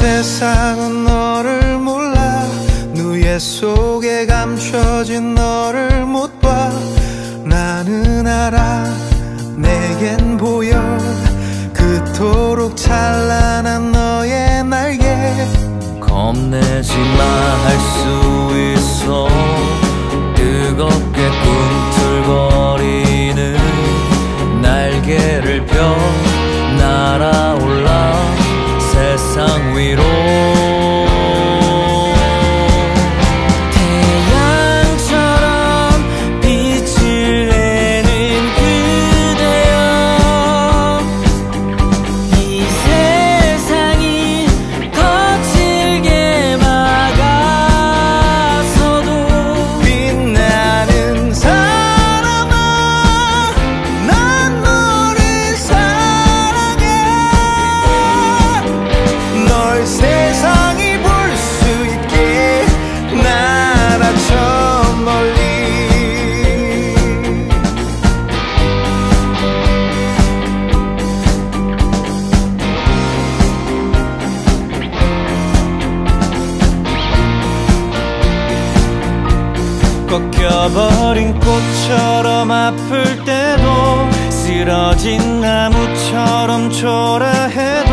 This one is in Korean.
세상은 너를 몰라. 누에 속에 감춰진 너를 못 봐. 나는 알아. 내겐 보여. 그토록 찬란한 너의 날개. 겁내지 마 할 수 있어. 뜨겁게 꿈틀거리는 날개를 펴. 날아올라 세상 위 꺾여버린 꽃처럼 아플 때도 쓰러진 나무처럼 초라해도